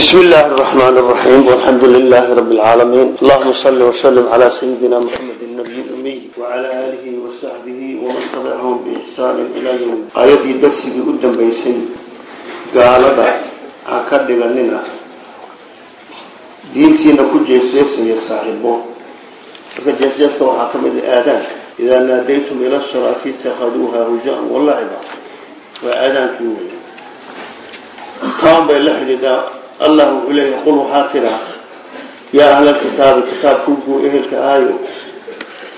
بسم الله الرحمن الرحيم والحمد لله رب العالمين اللهم صل وسلم على سيدنا محمد النبي الأمي وعلى آله وصحبه ومن تبعهم بإحسان إلى يوم آياتي درسي قدام بيسي قال هذا أكد لنا دينتينا كجيسيس يصاحبه فكجيسيس وحكم الآذان إذا ناديتم إلى الصلاة اتخذوها رجاء واللعبا وآذان allah wuxuu leeyahay qul waxaa tiraa yaa ahlalkitaabi kitaabkunkuu ehelka ahayo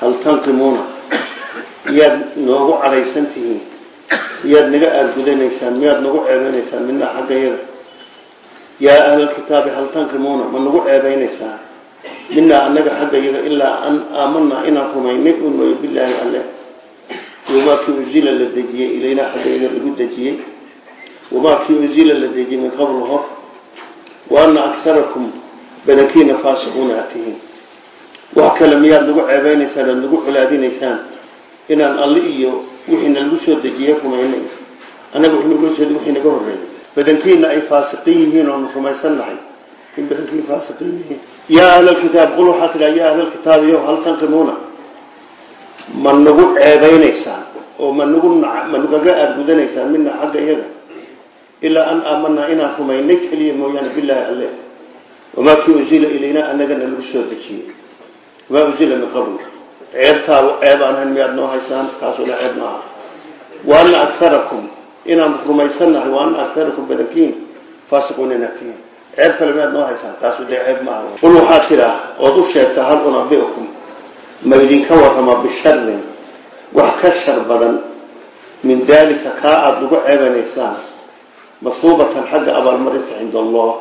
hal tanqimuuna miyaad noogu cadhaysan tihiin miyaad naga aadgudanaysaan miyaad nagu ceebeynaysaan mina xaggayada. Yaa ahlalkitaabi hal tanqimuuna ma nagu ceebaynaysaan minaa annaga xaggayada ilaa an aamanaa inaan rumaynay un mooyo bilaahi alle. Wamaa kii unzila la dejiyey ilaynaa xaggayada lagu dejiyey. Wamaa kii unzila la dejiyey min qabl hor waana akarakum badakiina faasiquuna atihiin wax kale miyaad nagu ceebeynaysaan oad nagu colaadinaysaan inaan alle iyo wixii nalagu soo dejiye rumaynayso annaga wii naga horreeyay badankiina ay faasiqiin yihiin oonu rumaysan nahay in badankiin faasiqiin yihiin yaa ahlalkitaab qul waxaa tidhaa yaa ahlalkitaab iyo hal tanqimuuna ma nagu ceebeynaysaan oo ma nagu ma nugaga aadgudanaysaan mina xagga iyaga ilaa an aamanaa inaan rumaynay keliya mooyaane bilaahi alle wamaa kii unzila ilaynaa annagana lagu soo dejiyey wamaa unzila min qabl ceebtaaba ceeb aan ahayn miyaad noo haysaan kaasuna ceeb maaha wa ana akarakum inaan rumaysannahay wa ana akarakum badankiin faasiquun inaad tihiin ceeb kale miyaad noo haysaan taasu dee ceeb maaha qul waxaa tiraa ood u sheegtaa hal unabiukum ma idinka warrama bisharin wax ka shar badan min daalika kaa aada ugu ceebanaysaan masuubatan xagga abaalmarinta cinda allah.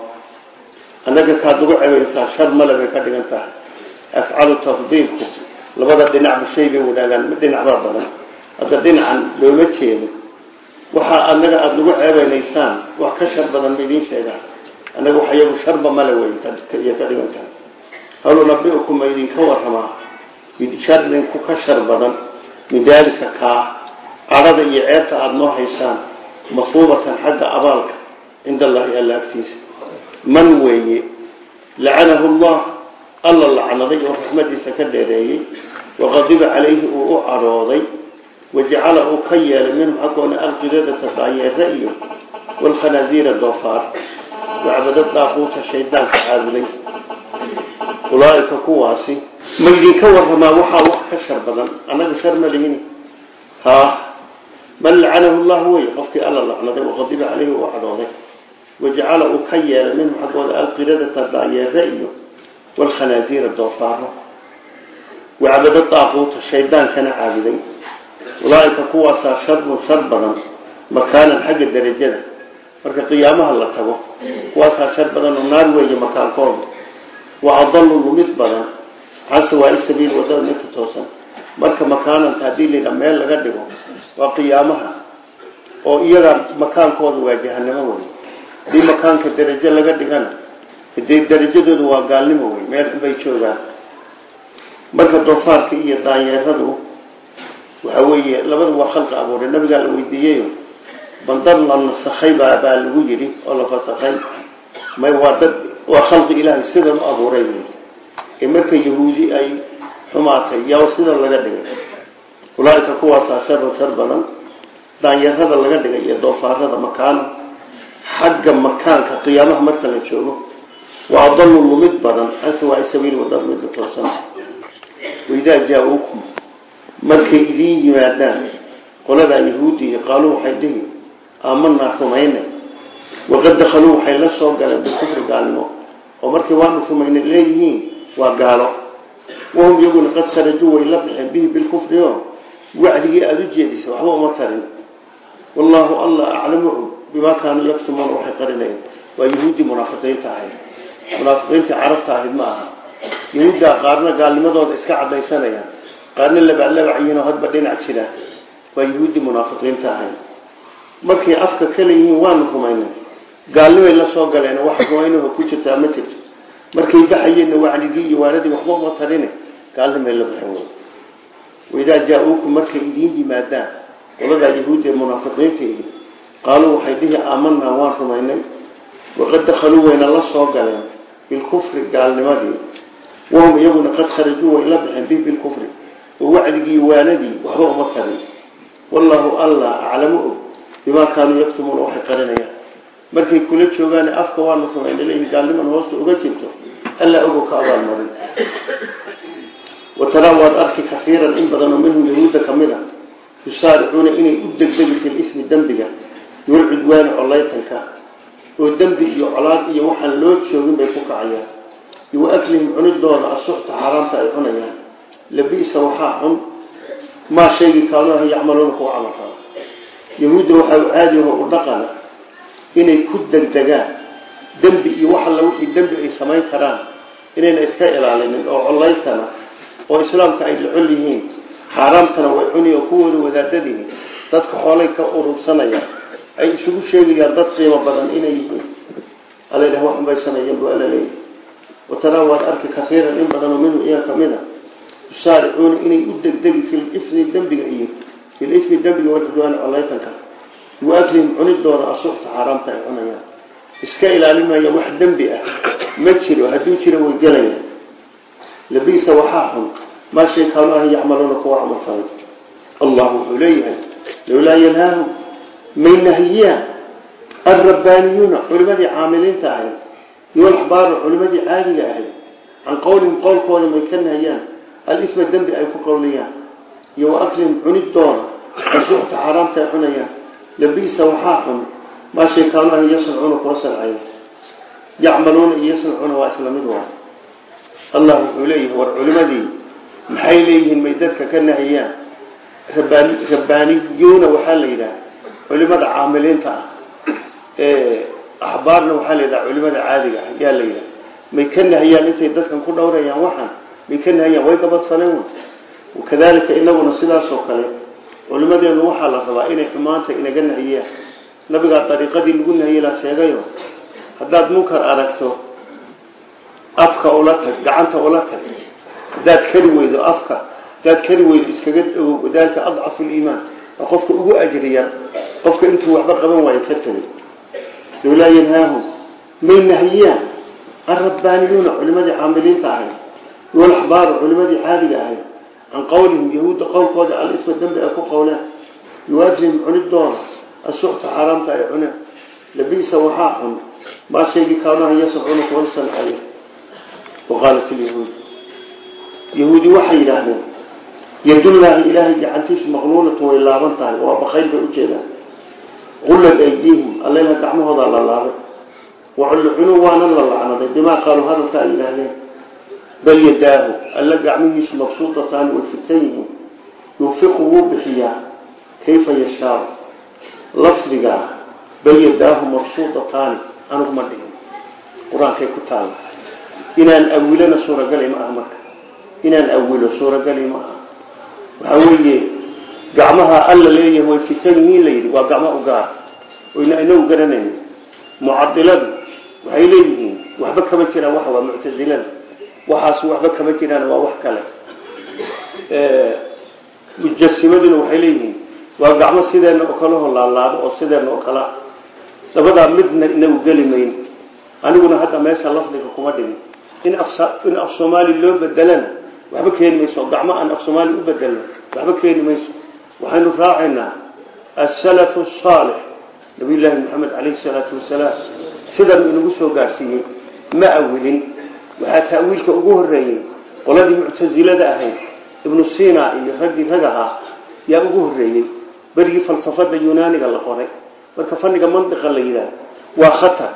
Annaga kaad ugu ceebanaysaan shar male bay ka dhigan tahay. Afcalu tafdiilku labada dhinacba shay bay wadaagaan mid dhinacbaa badan. Hadda dhinacan looma jeedo. Waxaa annaga aada nagu ceebeynaysaan wax ka shar badan ma idiin sheegaan. Annaga wax iyagu sharba male wey iyo ka dhigan tahay. Hal unabiukum ma idinka waramaa bisharin ku ka shar badan min daalika kaa cadhada iyo ceebta aada noo haysaan masuubatan xagga abaalka cinda allahi alla agtiisa man weeye lacanahu llah alla lacnaday oo raxmadiisa ka dheereeyey waqadiba calayhi uu u cadhooday wajacala uu ka yeelay minhum xaggoona alqiradata daayeera iyo walkhanaasiira doofaar wacbada daaquuta shaydaanka caabuday ulaaika kuwaasi ma idinka waramaa waxaa wax ka shar badan annaga shar ma man lacanahu llahu wey qofkii alla lacnaday waqadiba calayhi uu cadooday. Wajacala uu ka yeelay minhu xaggooda alqiradata daayeere iyo wlkhanaasiira doofaaro wacbado daaquuta shaydaankana caabuday ulaaika kuwaasaa sharun shar badan makaanan xagga darajada. Marka qiyaamaha la tago kuwaasaa shar badan oo naar weeye makaankooda. Wa adalu lumid badan can sawaa'i sabiil waddada midka toosan. Marka makaananta haddii layidha meel laga dhigo waa qiyaamaha. Oo iyaga makaankooda waa jahanamo wey haddii makaanka darajo laga dhigana dee darajadoodu waa gaalnimo wey meel bay joogaan. Marka doofaarka iyo daanyeeradu waxa weeye labadu waa khalqi abuuray nabigaa la weydiiyeyo bandar la nasakhay baa baa lagu yidhi oo la fasakhay. May waa dad waa khalqi ilaahay sidan u abuuray marka yahuudi ay xumaatay yaa sidan laga dhigay ulaaika kuwaasaa sharan shar badan daanyarada laga dhigay iyo doofaarada makaan xagga makaanka qiyaamaha marka la joogo waa adallu mid badan an sawaai sabiil midda toosan. Waidaa jaa-uukum markay idiin yimaadaan qoladaa yahuudiya qaaluu waxay dhihi aamanaa rumayna waqad dakhaluu waxay la soo galeen bikufri gaalnimo oo markay waanu rumayna leeyihiin waa gaalo. Wahum iyaguna qad kharajuu way la baxeen bihi bilkufri o wacdigii aada u jeedisay waxba uma tarin. Wallaahu alla aclamu bimaa kaanuu yaksumuuna waxay qarinayeen waa yahuuddii munaafiqiinta ahayd. Munaafiqiintii carabta ahayd ma aha. Yahuuddaa qaarna gaalnimadooda iska cadaysanayaan qaarna labaclabac yihiinoo hadba dhinac jira. Waa yahuuddii munaafiqiinta ahayd. Markay afka kala yihiin waanu rumaynay gaalnimay la soo galeen wax rumaynaho ku jirtaa ma jirto. Markay baxayeenna wacdigii iyo waaradii waxba uma tarin gaalnimay la baxeen waidaa jaa-uukum markay idiin yimaadaan qoladaa yahuudda ee munaafiqiinta ihi qaaluu waxay dhihi aamanaa waan rumaynay waqad dakhaluu wayna la soo galeen bilkufri gaalnimadii wahum iyaguna qad kharajuu way la baxeen bih bilkufri oo wacdigii waanadii waxba uma tarin wallaahu allah aclamu og bimaa kaanuu yaktumuuna waxay qarinayaan markay kula joogaan afka waanu rumayna leeyihi gaalniman hoosta uga jirto allaa ogo ka abaalmarin wataraa waad arki kafiiran in badanoo minhum yahuudda ka mid a yusaaricuuna inay u degdegi fi lismi dembiga yolcudwaani collaytanka oo dembi iyo colaad iyo waxaan loo joogin bay ku kacayaan. Iyo aklihim cunidooda asuxta xaaraamta ay cunayaan. Labisa waxaa xun maa shaygii kaanuaha yacmaluuna kuwa camal fala yahuudda waxaa u caadiyaho u dhaqana inay ku degdegaan dembi oo islaamka ay la col yihiin. Xaaraamtana way cuni oo kuwooda wadaadadihi dadka xoolay ka urursanayaan ay isugu sheegayaan dad qiimo badan inay yihiin. Aladhah waxun bay sameeyeen bu alla leeyahy wataraa waad arki kaiiran in badanoo minhu iyaa ka mid a yusaaricuuna inay u degdegi filismi dembiga iyo filismi dembiga walxudwaani collaytanka wa aklihim cunidooda asuxta xaaraamta ay cunayaan. Iska ilaalimaya wax dembi ah. Ma jiro hadduu jiro way gelayaan labisa waxaa xun. Maa shay kaanu ah yacmaluuna kuwa camal falay allah wuxuu leeyahay lowlaa yanhaahum may nahiyaan alrabbaaniyuuna culimadii caamiliinta ahayd iyo alaxbaaru culimadii caadiga ahayd. Can qowlihim qowlkooda may ka nahiyaan alisma dembi ay ku qowlayaan iyo wa aklihim cunidooda asuxta xaaraamta ay cunayaan. Labisa waxaa xun maa shay kaanu ah yasnacuuna kuwa sancaya yacmaluuna iyo yasnacuuna waa isla mid waa allah wuxuu leeyahay war culimadii maxay leeyihiin may dadka ka nahiyaan rabbaaniyuuna waxaa la yidhaha culimada caamiliinta ah. Ee axbaarna waxaa la yidhaha culimada caadiga ah yaa la yidhaha may ka nahiyaan intay dadkan ku dhowrayaan waxaan? May ka nahiyaan way gabadfaleen wakadalika inaguna sidaasoo kale culimadeenu waxaa la rabaa inay xumaanta inaga nahiyaan nabigaa dariiqadii lagu nahiye la sheegayo haddaad munkar aragto afka ula tag gacanta ula tag. Haddaad kari weydo afka haddaad kari weydo iskaga dhawow wadaalika adcafu liimaan waa qofka ugu ajri yar qofka intuu waxba qaban waayo ka tegay lowlaa yanhaahum may nahiyaan alrabbaaniyuuna culimadii caamiliinta ahayd walaxbaaru culimadii caadiga ahayd can qowlihim yahuudda qowlkooda alisma dembi ay ku qowleen yuwaajihim cunidooda asuxta xaaraamta ay cuneen. Labisa waxaa xun maa shaygii kaanuha yasacuna kuwa sancaya waqaalat ilyahuud yahuudi waxay yidhaahdeen yadullaahi ilaahay gacantiisu maqluulatu way laaban tahay waa bakayl bay ujeedaan qullad aydiihim alleyha gacmahoodaa la laabay waculcunuu waana la lacnaday bimaa qaaluu hadalka ay yidhaahdeen bal yadaahu alla gacmihiisu mabsuudataani way fitan yihiin yuufiqu wuu bixiyaa kayfa yashaa lafdigaa bal yadaahu mabsuudataani aniguma dhigin qur'aankay inaan awilona suuragali ma aha marka. Inaan awilo suuragali ma aha. Waxaa weeye gacmaha alla leeyahay way fitan yihiin layidhi waa gacmo u gaar. Oyna inagu garanayn mucadiladu waxay leeyihiin waxba kama jiraan waxa waa muctasilada waxaas waxba kama jiraan waa wax kale. Mujasimaduna waxay leeyihiin waa gacmo sideenna oo kaleho laalaado oo sideenna oo kalea labadaa midna inagu geli mayn aniguna hadda meesha lafdiga kuma dhigin. In in af soomaali loo bedelana waxba keeni mayso. Gacmo aan af soomaali u bedelno waxba keeni mayso. Waxaynu raacaynaa asalafu asaalix nabiyullaahi maxamed calayhi salaatu wasalaam sidan inagu soo gaarsiiyey ma awilin. Waxaa ta'wiilka ugu horeeyey qoladii muctasilada ahayd ibnu sina iyo raggii rag ahaa yaa ugu horeeyey berigii falsafada yunaaniga la qoray. Marka fanniga mandiqa la yidhaah waa khatar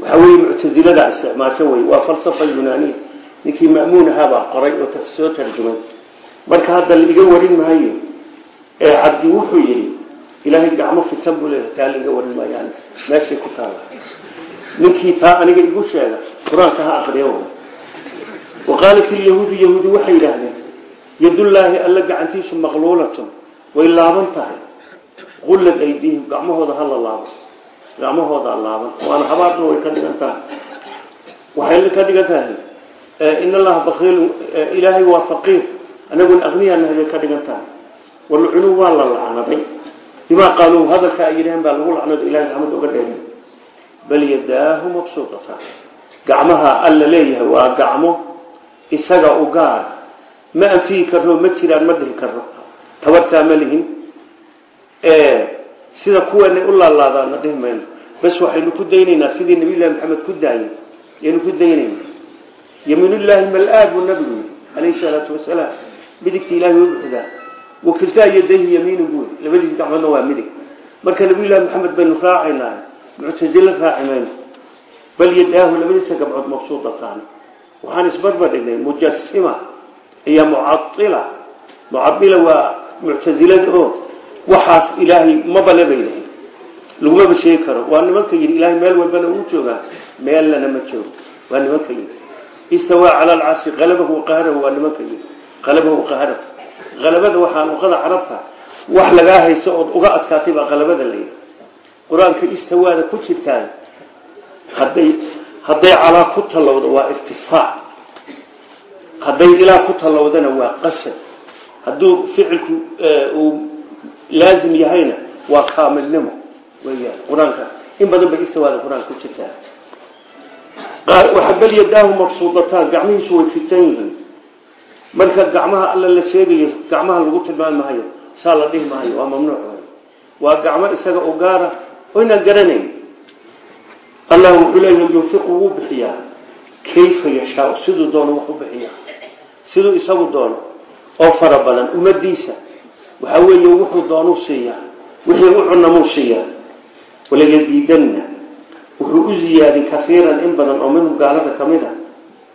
waxaa weeye muctasilada isticmaasho wey waa falsafa yunaaniya ninkii ma'muun ahaabaa qoray oo soo tarjumay. Marka hadda la iga warin maayo ee cabdi wuxuu yidhi ilaahay gacmo fitan buu leeyahay taa la iga warin maayaan. Meeshay ku taala ninkii taa aniga igu sheega qur'aanka ha akriyo waqaalat ilyahuudu yahuudi waxay yidhaahdeen yadullaahi alla gacantiisu maqluulatun way laaban gacmahoodaa laaban waana habaarna way ka dhigan waxay ka dhigan in allaha bakiil ilaahay waa faqiir. Anaguna aqniyaanahay bay ka dhigan tahay waa la lacnaday. Bimaa qaaluu hadalka ay yidhaheen baa lagu lacnado ilahay raxmad uga dheeray bal yadaahu mabsuudataan gacmaha alla leeyahay waa gacmo isaga u gaar. Ma anfihi karno ma jiraan ma dhihi karno tabartaa ma lihin sida kuweena u laalaadaana dhihi bas waxaynu ku daynaynaa sidii nabiyullahi maxamed ku daayay yaynu ku daynayna yamiinullaahi mal-aad buu nabigu yidhi calayhi salaatu wasalaam. Midigta ilahay way buxdaa. Wakiltaa yadayhi yamiinu buu yidhi. Labadiis gacmoodna waa midig. Marka nabiyullahi maxamed baynu raacaynaa muctasilo raaci mayno bal yadaahu labadiisa gabcood mabsuudataani waxaan isbarbar dhignay iyo mucaila mucaila waa muctasilada oo waxaas ilaahay bay dahay lagumaba sheegi karo. Waa nimanka yidhi ilaahay meel walbana uu joogaa meellana ma joogo. Waa nimanka yidhi. Istawaa cala alcarshi qalabahu qaharahu waa nimanka yidhi. Qalabahu qaharahu. Qalabada waxaa luqada carabta wax lagaa hayso ood uga adkaatay baa qalabada la yidhi. Qur'aanka istawaada ku jirtaan hadday hadday calaa ku tallowdo waa irtifaac. Hadday ilaa ku tallowdana waa qasad hadduu ficilku uu laazim yahayna waa kaamilnimo weyaan qur'aanka. In badan bay istawaada qur'aanka ku jirtaa. Waxa bal yadaahu mabsuudataan gacmihiisu way fitan yihiin. Marka gacmaha alla la sheegayo gacmaha lagu tilmaami maayo saa la dhihi maayo waa mamnuuc waa gacmo isaga u gaara oo inaan garanayn. Allah wuxuu leeyahay yunfiqu wuu bixiyaa. Kayfa yashaa siduu doono waxa weeye wuxuu doonuu siiyaa wixii u cunamuu siiyaa walayaziidanna wuxuu u ziyaadin kaiiran in badan oo minhum gaalada ka mid a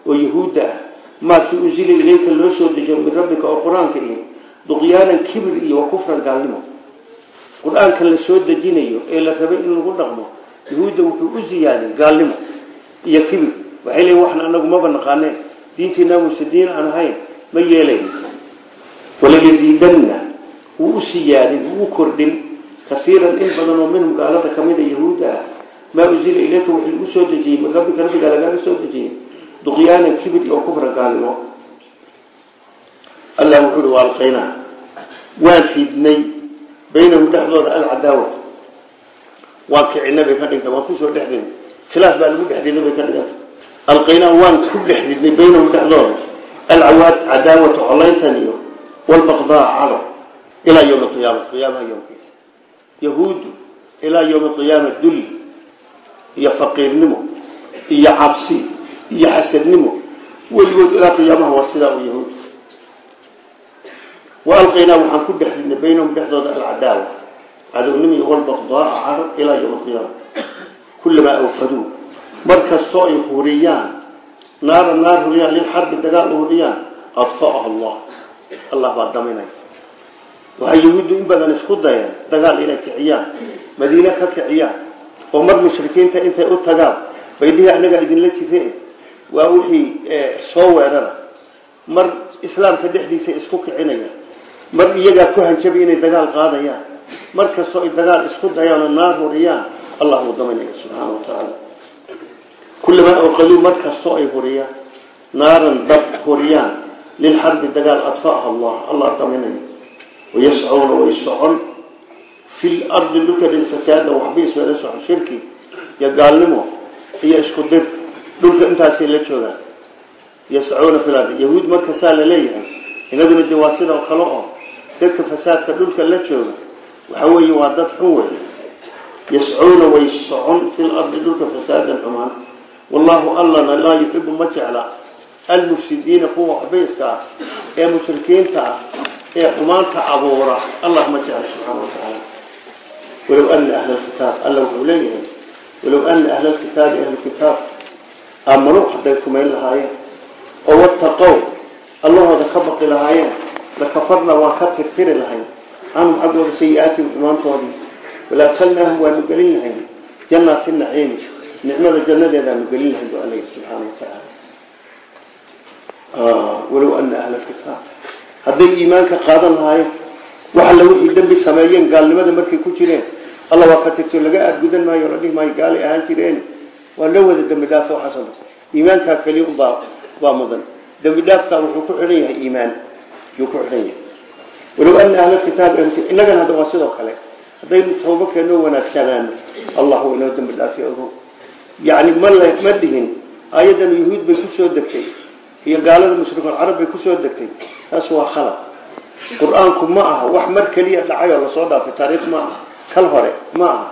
oo yahuudda ah. Maakii unzila ilayka loo soo dejiyo min rabbika oo qur'aanka iyo duqyaanan kibir iyo wa kufran gaalnimo. Qur'aanka la soo dejinayo ee la rabay in lagu dhaqmo yahuudda wuxuu u ziyaadin gaalnimo iyo kibir. Waxay leeyiin waxna anagu maba naqaaneen diintiina muse diin aan ahayn ma yeelayn. Walayaziidanna wuu u siyaadin wuu kordhin. Kasiiran in badan oo minhum gaalada ka mida yahuudda ah. Maa unzila ilayka wixii lagu soo dejiyey min rabbika lagaaga soo dejiyey? Duqyaanan kibir iyo kufra gaalnimo allah wuxuu uhi waa alqaynaa waan fidnay baynahum dhexdooda alcadaawa. Waan kicinay bay ka dhigta waan ku soo dhex ridnay khilaaf baa lagu dhex riday bay ka dhiganta alqaynaa waan ku dhex ridnay baynahum dhexdooda. Alcawaad cadaawata colayntan iyo walbaqdaa cado ilaa yowmi qiyaama qiyaamaha yowmkiisa yahuuddu ilaa yowmi qiyaama dulli iyo faqiirnimo iyo cabsi iyo xasadnimo weligood ilaa qiyaamaha waa sidaa u yahuud. Wa alqaynaa waxaan ku dhex ridnay baynahum dhexdooda alcadaawa cadownimo iyo walbaqdaaa caro ilaa yowmi qiyaama kullamaa awfaduu markastoo ay huriyaan naara naar huriyaan lilxarbi dagaal u huriyaan adfa'aha allah. Allah baa daminay waxay yahuuddu in badan isku dayeen dagaal inay kiciyaan madiine ka kiciyaan oo mar mushrikiinta intay u tagaan baydhihi anagaa idinla jireen waa wixii soo weerara. Mar islaamka dhexdiisa isku kicinayaan mar iyagaa ku hanjabay inay dagaal qaadayaan. Mar kastoo ay dagaal isku dayaanoo naar huriyaan allah wuu daminaya subxaana wa tacaala kullamaa awqaduu mar kastoo ay huriyaan naaran dab huriyaan lilxarbi dagaal adfa'aha allah. Allah wayascuuna way socon fi lardi dhulka lilfasaada waxbais wala socon shirki iyo gaalnimo iyo isku dir dhulka intaasay la joogaan yascuuna fi lardi yahuud markasaa la leeyahay inaguna de waa sidoo kale oo dadka fasaadka dhulka la jooga waxa weeye waa dad xun wey yascuuna way socon fi lardi dhulka fasaadan xumaan wallahu allana ee xumaanta abuura. Allah ma jecla subxaana watacaala walow ana ahla lkitaab alla wuxuu leeyahay walow ana ahla lkitaabi ahlukitaab aamanuu hadday kumayn lahaayeen oo wataqow allahooda ka baqi lahaayeen lakafarna waa ka tirtiri lahayn canhum xaggooda sayi-aatihim xumaantoodii walaadkalnaahum waanu gelin lahayn jannaati naciimi nicmada jannadeedaanu gelin lahayn bu alla subxaana watacaala walow ana ahla lkitaab hadday iimaanka qaadan lahaayeen waxa la wixii sameeyeen gaalnimada markay ku jireen alla waa ka tirto laga aadgudan maayo la dhihi maayo gaalay ahaan jireen. Waa loo wada dembi dhaafo xasan iimaankaa keliya ubaa baa mudan. Dembi dhaafkaa wuxuu ku xidhan yahay iimaan. Yuu ku xidhan yahay. Walow ana ahla kitaab innagana hadda waa sidoo kale. Haddaynu tooba keenoo wanaagsanaano allah waa inoo dembi dhaafiy yani ma ma dhihin ayadan yahuud bay ku soo degtay iyo gaalada mushrikuun carab bay ku soo degtay. Taas waa khalad. Qur'aanku ma aha wax mar keliya dhacay oo la soo dhaafay taariikh ma aha. Kal hore ma aha.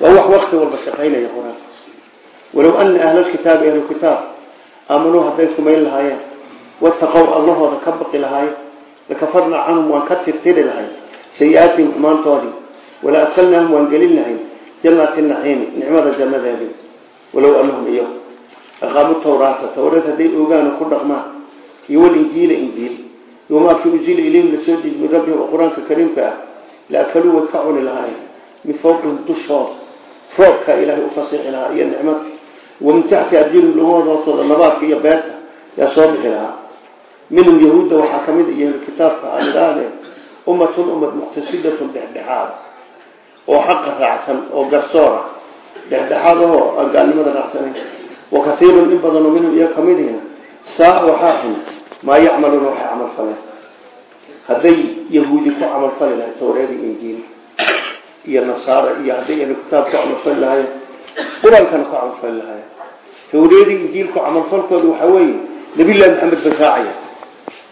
Waa wax wakti walba shaqaynaya qur'aanka walow ana ahlalkitaabi ahlukitaab aamanuu hadday rumayn lahaayeen wataqow allahooda ka baqi lahaayeen lakafarnaa canhum waan ka tirtiri lahayn sayi-aatihim xumaantoodii wala adkalnaahum waan gelin lahayn jannaati nicmada jannadeedii. Walow anahum iyo aqaamu tawraata tawreed hadday ogaan ku dhaqmaan iyo walinjiila injiil yomaakii unzila ilayhim la soo deji min rabbihim oo qur'aanka kariimka ah la akaluu way ka cuni lahaayeen min fawqihim dushooda roobkaa ilaahay u fasixi lahaa iyo nicmada wamin taxti arjilihim lugahooda hoostooda nabaadka iyo beerta yaa soo bixi lahaa minhum yahuudda waxaa ka mid iyo kitaabka aan idhaahdeen ummatun ummad muqtasidatun dhexdhexaad oo xaqa raacsan oo garsoora dhexdhexaad ahoo aan wa kaiirun in badanoo minhum iyo ka mid ihina saa waxaa xun maa yacmaluuna waxay camal faleen. Hadday yahuudi ku camalfali lahay tawreedii injiil iyo nasaara iyo hadday ahlu kitaab ku camalfali lahayen qur'aankana ku camalfali lahayen tawreedii injiil ku camalfalkooda waxaa weeye nabillahi maxamed bay raacaya.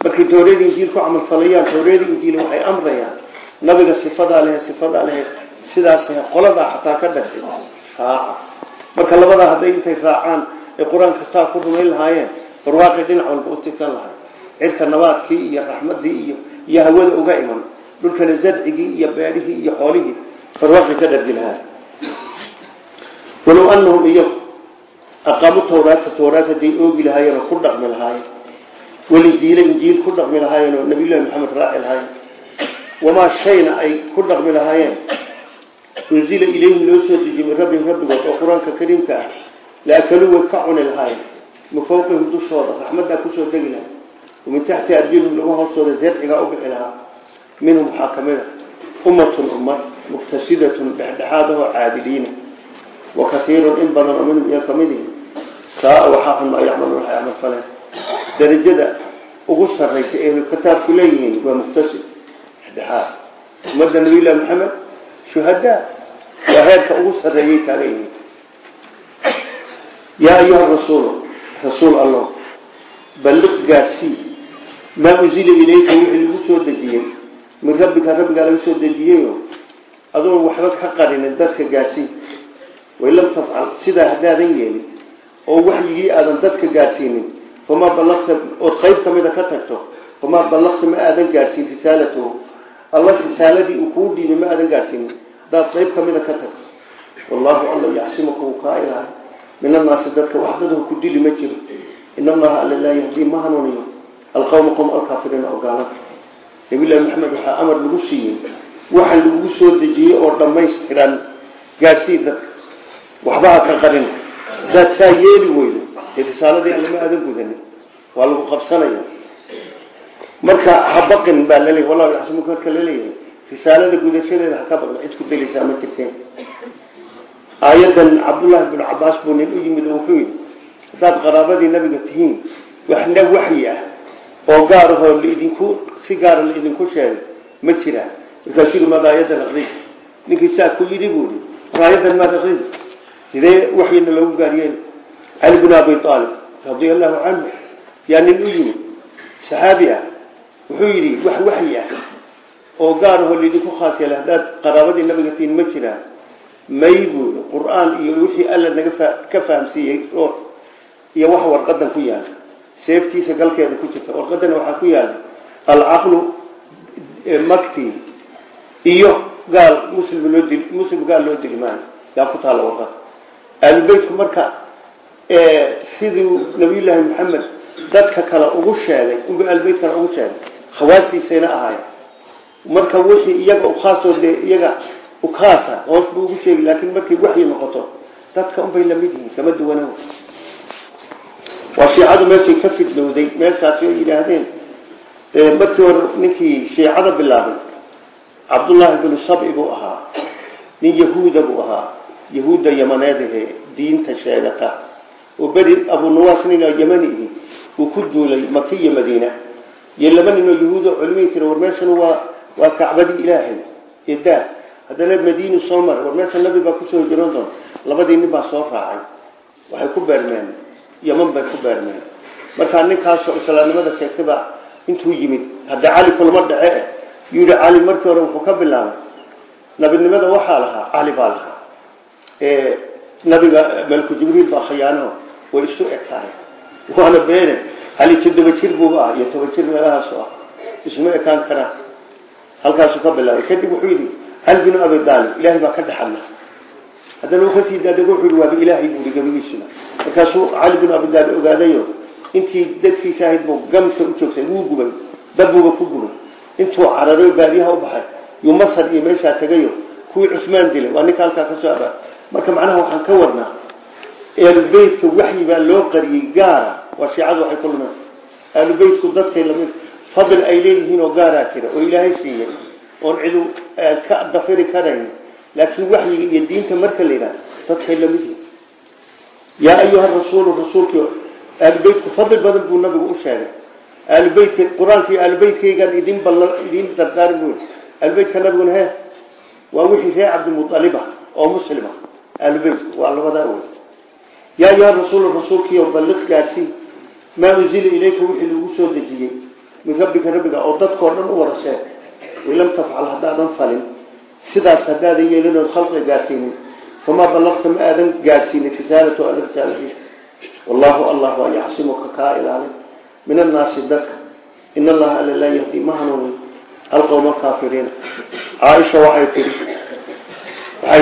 Markay tawreedii injiil ku camalfalayaan tawreedii injiil waxay amrayaan nabiga sifadaa lehe sifadaa lehe sidaas qoladaa xataa ka dhashay. Raaca marka labadaa hadday intay raacaan ay qur'aanka kitaab ku rumayn lahaayeen barwaaqii dhinac walba u tigsan lahay cirka nabaadkii iyo raxmadii iyo iyo hawada uga iman dhulkana zarcigii iyo beerihii iyo xoolihii barwaaqii ka dhargi lahaa walow anahum iyo aqaamu tawraata tawraat hadday oogi lahaayeen oo ku dhaqmi lahaayeen. Walinjiila injiil ku dhaqmi lahaayeen oo nabiyullahi maxamed raaci lahaayeen. Wamaa shayna ay ku dhaqmi lahaayeen unzila ilayhim loo soo dejiye min rabbihim rabbigood oo qur'aanka kariimka ah la akaluu way ka cuni lahaayeen min fawqihim dushooda raxmaddaa ku soo degi lahay wamin taxti arjilhum lagu hoostooda zarcigaa u bixi lahaa minhum waxaa ka mid a ummatun ummad muqtasidatun dhexdhexaadahoo caadiliina wa kaiirun in badan oo minhum iyo ka mid ihi saa waxaa xun maa yacmaluun waxay camal faleen darajada ugu sarraysa ee kitaabku leeyihiin waa muqtasid dhexdhexaad ummadda nabiyullahi maxamed shuhadaa waa heerka ugu sarreeyay taagan yihiin yaa ayuha rasuulu rasuul allah balliq gaadsii maa unzila ilayka wixii lagu soo dejiyey min rabbika rabbigaa laga soo dejiyeyo adoon waxba ka qarinin dadka gaadsii wain lam tafcal sidaa haddaadan yeelin oo waxyigii aadan dadka gaadsiinin famaa ballaqta ood qayb ka mida ka tagto famaa ballaqta ma aadan gaadhsiin risaalatahu alla risaaladii uu kuu dhiibay ma aadan gaadhsiinin haddaad qayb ka mida ka tagto wallahu alla yaxsimuka uu kaa ilahay min annaasi dadka wax dadahu ku dili ma jiro. In allaha alla laa yahdii ma hanuuniyo. Alqawma qowm alkaafiriina oo gaalada nabilahi maxamed waxaa amar lagu siiyey. Waxa lagu soo dejiyey oo dhammaystiran gaadhsii dadka waxba ha ka qarin. Hadaad saa yeeli weydo. Ee alle ma aadan gudanin. Waa lagu qabsanaya marka ha baqin baa laleeyahy wallahu yaxsimuka marka la leeyahay risaalada gudashadeeda ha ka baqin cid ku belaysaa ma jirteen. Aayadan cabdullaahi binu cabaas buu nin u yimid oo wuxuu yidhi haddaad qaraabadii nabiga tihiin waxna waxyi ah oo gaar ahoo laidinku si gaara laidinku sheegay ma jiraan markaasuu yidhi maad aayadan aqri ninkii saa ku yidhi buu yidhi war aayadan sidee waxyina loogu gaariyeen cali binu abi aalib radia allahu canhu yaa nin u ah wuxuu yidhi wax waxyi ah oo gaar ahoo laidinku khaas yeelay haddaad qaraabadii nabiga tihiin ma jiraan may buui qur'aan iyo wixii alla naga ka fahamsiiyey oo iyo wax warqadan ku yaalla seeftiisa galkeeda ku jirta. Warqadana waxaa ku yaalla alcaqlu makti iyo gaal muslim loo dil muslim gaal loo dili maayo yaa ku taalla warqada aalubeytku marka siduu nabiyullaahi maxamed dadka kale ugu sheegay unba aalubeyt kale ugu sheegay khawaastiisayna ahaay marka wixii iyaga ukhaasoo dee iyaga ukaasa hoos buu ugu sheegi laakiin markay waxyi noqoto dadka unbay la mid yihiin kama duwana waa shiicadu meeshay ka fidlowday meeshaasi oo yidhaahdeen markii hore ninkii shiicada bilaabay cabdullaahi binu sabci buu ahaa nin yahuuda buu ahaa yahuudda yamaneedahe diinta sheegata. Oo beri abunuwaas nin yamani uu ku duulay maka iyo madiina iyo laba nin oo yahuud oo culimay tiri war meeshan waa waa kacbadii ilaahay. Edaa haddana madiinu soo mar war meesha nabi baa ku soo hijiroon doona labadii nin baa soo raacay. Waxay ku beermeen yaman bay ku beermeen. Markaa ninkaasoo islaamnimada sheegtayba intuu yimid hadda cali kulama dhace yidhi cali markii hore wuxuu ka bilaabay. Nabinimada waxaa lahaa cali baa lahaa. Nabiga malku baa khiyaano way isu ekaay waana beene cali toddoba jir buuba ah iyo toban jir meelahaasu ah. Isma ekaan karaa halkaasuu ka bilaabay. Kadib wuxuu yidhi hal binu abi daalib ilaahay baa ka dhexadla haddana uu ka sii daadego wuxuu yidhi waaba ilaahay buuri gabagiisuna markaasuu cali binu abi daalib ogaadayo intii dadkiisa ahayd buu gamsa u joogsay wuu gubay dabbuuba ku gubay. Intuu cararay baadiyaha u baxay yuu masar iyo meeshaa tegayo kuwii cusmaan dilay. Waa ninka halkaa ka abaa marka macnaha waxaan ka wadnaa aalubeytka waxyi baa loo qariyey gaara. Waa shiicadu waxay ku lumeen aalubeytku dadkay la mid fadl ay leeyihiin oo gaaraa jira oo ilaahay siiyey oon cidu ka dafiri karayn laakiin waxyiga iyo diinta marka la yidhaha dadkay la mid yihiin yaa ayuha rasuulu rasuulkii aalubeytku fadli badan buu nabigu u sheegay. Aalubeytka qur'aanka iyo aalubeytkaygaan idin bal idin dardaarin bu aalubeytka nabiguna he waa wixii reer cabdimualiba oo muslima aalubeytku wey yaa ayuha rasuulu rasuulkiio balliq gaarsii maa unzila ilayka wixii lagu soo dejiyey min rabbika rabbiga oo dadkao dhan u wada sheeg walam tafcal haddaadan falin. Sidaas haddaadan yeelin ood khalqiga gaadsiinin famaa ballaqta ma aadan gaadsiinin risaalatu ala risaaladiisa wallahu allah waa yacsimuka kaa ilaalin min annaasi dadka. In allaha alla laa yahdi ma hanuunin. Alqowma alkaafiriina caaisha waxay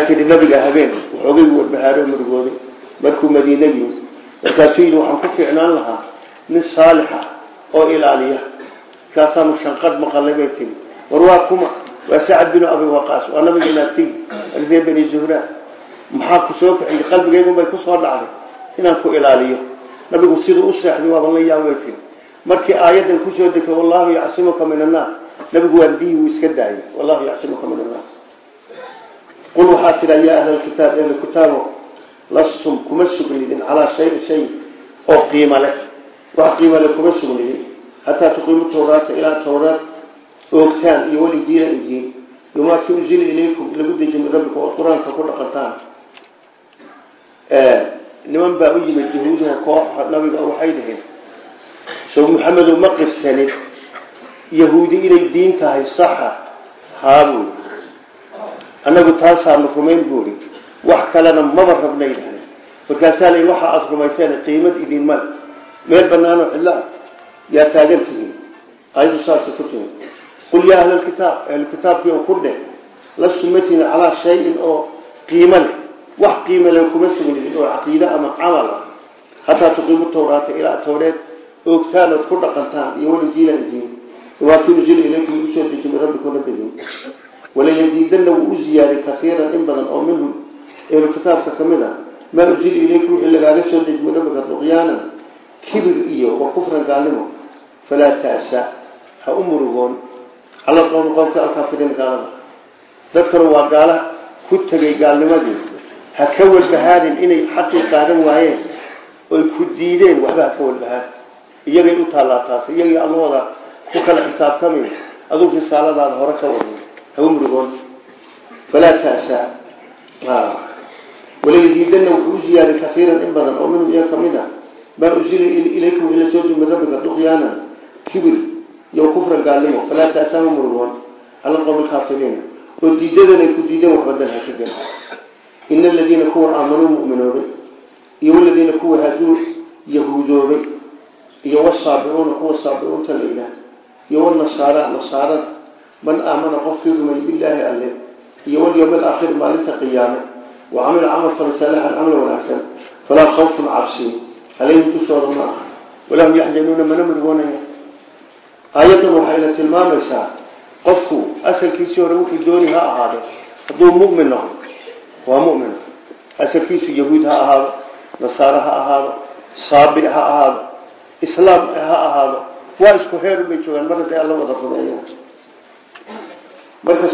tihi nabiga habeen waxoogay warbahaaroo murugooday markuu madiine yimid. Markaasuu yidhi waxaan ku fiicnaan lahaa nin saalixa oo ilaaliya. Kaasaanu shanqadh maqalay bay tiri war kuma. Waa sacad binu abi waqaas. Waa nabiga inaagtay ree bani zuhra. Maxaa ku soo kiciyey qalbigeygunbay ku soo dhacday inaan ku ilaaliyo. Nabigu siduu u seexday waaban la yaabay tiri markii aayaddan ku soo degtay wallahu yacsimuka min annaas nabigu waa biyihii wuu iska daayay. Wallahu yacsimuka min annaas qul waxaa tidha yaa ahla lkitaab ehla kitaabo lastum kuma sugnidin calaa shayin shay oo qiimo leh. Wax qiimo leh kuma sugnidin hataa tuqiimu tawraata ilaa tawraat oogtaan iyo weligiina idiin yumaaki unzila ilaykum lagu deji min rabbikum ood qur'aanka ku dhaqantaan niman baa u yimid yahuudiha kooxa nabiga waxay dhaheen sow maxamedow ma qirsanin yahuudi inay diin tahay saxa. Haabuy annagu taasaanu rumayn buuri wax kalena maba rabnay dhahay markaasaa la waxa aada rumayseen qiimad idin male meel banaanoo cidlo ah yaa taagan tihiin. Ku timi qul yaa ahla lkitaab ahlukitaabkii oo ku dheh lastu matina calaa shayin oo qiimo leh. Wax qiimo leh kuma sugnidin oo caqiide ama camal ah. Hataa tuqiimu tawraata ilaa tawreed oogtaan ku dhaqantaan iyo weligiina idiin. Waakii unzila ilaykum u soo deji min rabbikum rabbigin walayaziidanna wuu u ziyaaday kaiiran in badan oo minhum ehlu kitaabka ka mid ah maa unzila ilaykum wixii lagaaga soo deji min rabbika duqyaanan kibir iyo wa kufran gaalnimo falaa taasa ha u murugoon. Cala qowmi qowmka alkaafiriin gaalada. Dadkana waa gaala ku tegay gaalnimadii. Ha ka walbahaarin inay xaqii qaadan waayeen oy ku diideen waxba ha ka walbahaan iyagay u taallaa taas iyagii allooda ku kala xisaabtamay aduu risaaladaada hore ka ha u murugoon. Falaa taasa walayaziidanna wuxuu u ziyaaday kaiiran in badan oo minhum iyaga ka mid a maa unzila ilaykum wixii la soo degi min rabbika duqyaanan kibir iyo kufran gaalnimo. Falaa taasaama murugoon cala qowmi lkaafiriina oo diidadan ay ku diideen waxbadan ha ka gel ina aladiina kuwa aamanuu mu'minoobay iyo waladiina kuwa haaduu yahuudoobay iyo wasaabicuuna kuwa saabicuunta la ilaah iyo wanasaara nasaarada. Man aamana qofkii rumay bilaahi alle iyo walyowm alaakhiri maalinta qiyaame wa camila camal fala saalixan camal wanaagsan falaa khawfun cabsi calayhim dushooda ma aha walahum yaxzanuuna mana murugoonaya aayaddan waxayna tilmaamaysaa qofku asalkiisii hore wuxuu dooni ha ahaado hadduu mu'min noqdo waa mu'min asalkiisu yahuud ha ahaado nasaare ha ahaado saabi ha ahaado islaam ha ahaado waa isku heeru bay joogaan mar hadday alla wada rumeeyo marka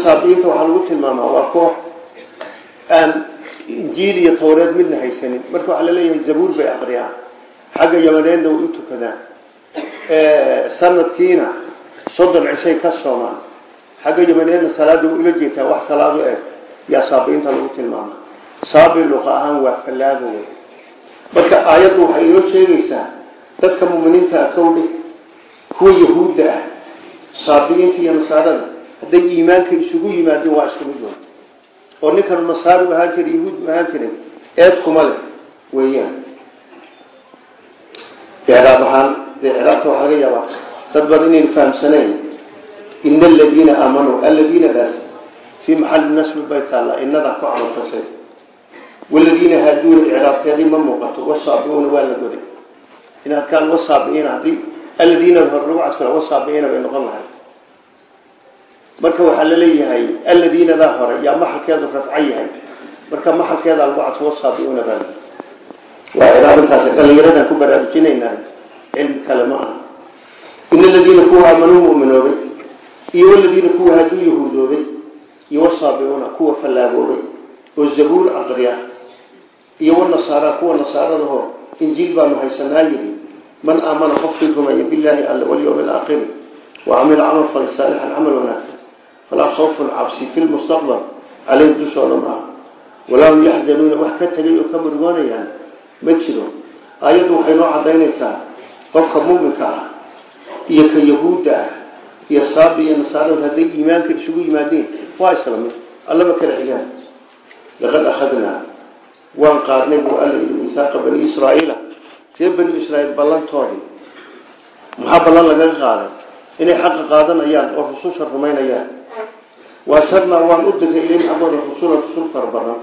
injiil iyo tawreed midna haysanin. Marka waxaa la leeyahay zabuur bay aqriyaan xagga yamaneedna way u tukadaan sanadkiina soddon cishay ka soomaan. Xagga yamaneedna salaada way ula jeetaa wax salaado eg yaa saabiyiinta lagu tilmaama saabi luqa ahaan waa fallaago wey marka aayaddu waxay inoo sheegaysaa dadka muminiinta ah kowdhe kuwa yahuudda ah saabiyiinta iyo nasaarada hadday iimaanka isugu yimaadeen waa oo ninkan nasaari ahaan jiray yahuud ahaan jiray eed kuma leh weeyaan. Icraab ahaan dee icraabta waxaa laga yaabaa dad badan inayn fahamsanayn ina aladiina aamanuu aladiina daas fii maxalli nasbi bay taallaa inadaa ku camalfashay waladiina haaduuna icraabteedii ma muuqato wasaabiuuna waa la goday. In halkaan wasaabiiina haddii aladiina hor lagu casra wasaabiiina bay noqon lahay marka waxaa la leeyahay aladiinadaa hore yaa maxalkeedu rafco yahay. Marka maxalkeedaa lagu cadfo wasaabiuuna baa waa iraabintaas dhalinyaradan ku baraarujinaynaa cilmi kale ma in aladiina kuwa aamanuu muminoobay iyo waladiina kuwa hadduu yahuudoobay iyo wasaabiuuna kuwa fallaagoobay oo zabuur aqriya iyo wanasaara kuwa nasaaradaho injiil baanu haysanaa yihi man aamana qofkii rumeeya billaahi alla walyawmi alaakhiri wa camila camal fali saalixan camal wanaagsan falaa khawfun cabsi fi lmustaqbal caleyhim dushooda ma aha walaa hum yaxzanuuna wax ka tegay oo ka murgoonayaan ma jiro aayaddu waxay noo cadaynaysaa qofka muminka ah iyo ka yahuudda ah iyo saabi iyo nasaarada hadday iimaanka isugu yimaadeen waa isla mid allama kala xigaan laqad akhadnaa waan qaadnay buu alla misaaqa bani israa'iila reer bani israa'iil ballantoodii maxaa ballan lagaga qaaday inay xaqa qaadanayaan oo rususha rumaynayaan. Waasarnaa waan u digay ilayhim xaggooda rusula rusul fara badan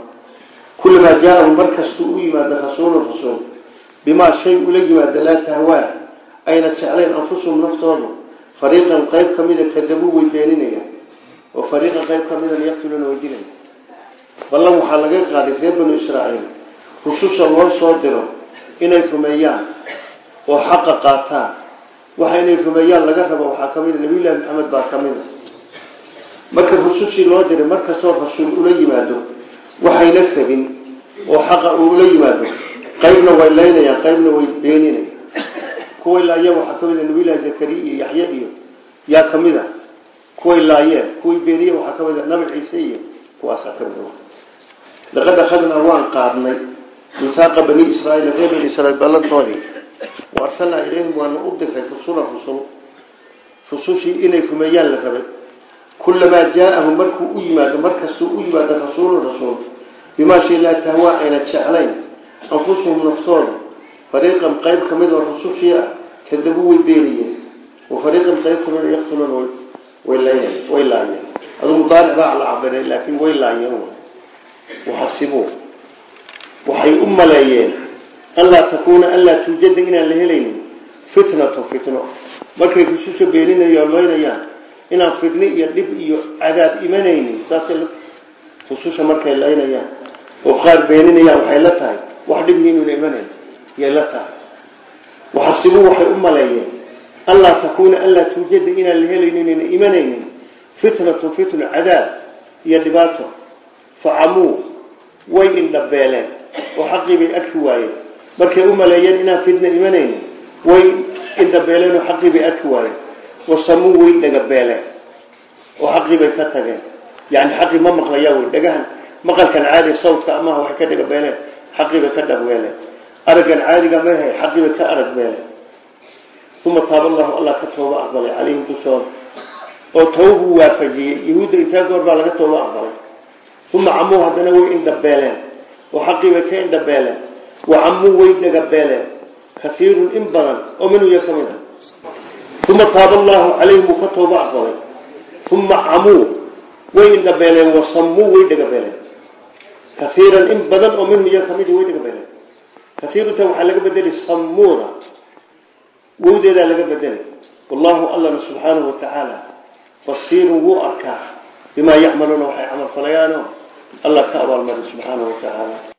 kullamaa jaa-ahum mar kastuu u yimaada rasuulun rasuul bimaa shay ula yimaada laa tahwaa. Ayna jeclayn anfusuhum naftoodu. Fariiqan qayb ka mida kadabuu way beeninayaan oo fariiqan qayb ka midana yaqtuluuna way dilayaan ballan waxaa laga qaaday reer banu israa'iil. Rususha loo soo diro inay rumeeyaan oo xaqa qaataan waxa inay rumeeyaan laga rabo waxaa ka mida nabiyullaahi maxamed baa ka mida marka rusushii loo diray markastoo rasuul ula yimaado waxayna rabin oo xaqa uu ula yimaado. Qaybna way laynayaan qaybna way beeninayaan. Kuway laayeen waxaa ka mid a nabiyullaahi zakariya iyo yaxye iyo yaa ka mid a kuway laayeen kuway beeniyeen waxaa ka mid a nabi ciise iyo kuwaasaa ka mid laqad akhadnaa waan qaadnay misaaqa bani israaiil reer bani israiil ballantoodii waarsalnaa ilayhim waana u diray rusula rusul rusushii inay rumeeyaan la rabay. Kullamaa jaa-ahum markuu u yimaado markastuu u yimaado rasuulu rasuul. Bimaa shay laa tahwaa ayna jeclayn. Anfusuhum naftooda. Fariiqan qayb ka mid oo rusushii ah kadabuu way beeniyeen wa fariiqan qayb ka mida yaqtuluuna way laayeen way laayeen aduu mudaaric baa la cabiray laakiin way laayeen waxasibuu waxay u maleeyeen anlaa takuuna anlaa tuujada inaan la helaynin fitnatu fitno markay rususha beeninaya oo loynayaan inaan fitni iyo dhib iyo cadaab imanaynin saasay rususha markay laynayaan oo qaar beeninayaan waxay la tahay wax dhibni inuuna imanayn yay la tahay waxasibuu waxay u maleeyeen anlaa takuuna anlaa tuujada inaan la helaynin inayna imanaynin fitnatu fitno cadaab iyo dhibaato facamuu way indhabeeleen oo xaqii bay arki waayeen markay u maleeyeen inaan fitna imanaynin way indhabeeleen oo xaqii bay arki waayeen. Wasamuu way dhagabeeleen oo xaqii bay ka tageen. Yani xaqii ma maqlayaa wey dhagahan. Maqalkan caadi sawdka amaha waxay ka dhagabeeleen xaqii bay ka dhagweeleen araggan caadiga mahe xaqii bay ka arag beeleen. Uma taaba allahu allah ka tooba aqbalay calayhim dushooda oo tawbuu waafajiyey. Yahuudda intaa goor baa laga tooba aqbalay. Uma camuu haddana way indhabeeleen oo xaqii bay ka indhabeeleen wa camuu way dhagabeeleen kasiirun in badan oo minhu ya ka mid a uma taaba allahu calayhim wuu ka tooba aqbalay uma camuu way indhabeeleen wasammuu way dhagabeeleen kasiiran in badan oo minhu ya ka mid way dhagabeeleen kasiirunta waxaa laga bedeli sammuuda wowdeedaa laga bedelay wallahu allana subxaanahu watacaala basiirun wuu arkaa bimaa yacmaluuna waxay camal falayaano allah ka abaalmari subxaanahu watacaala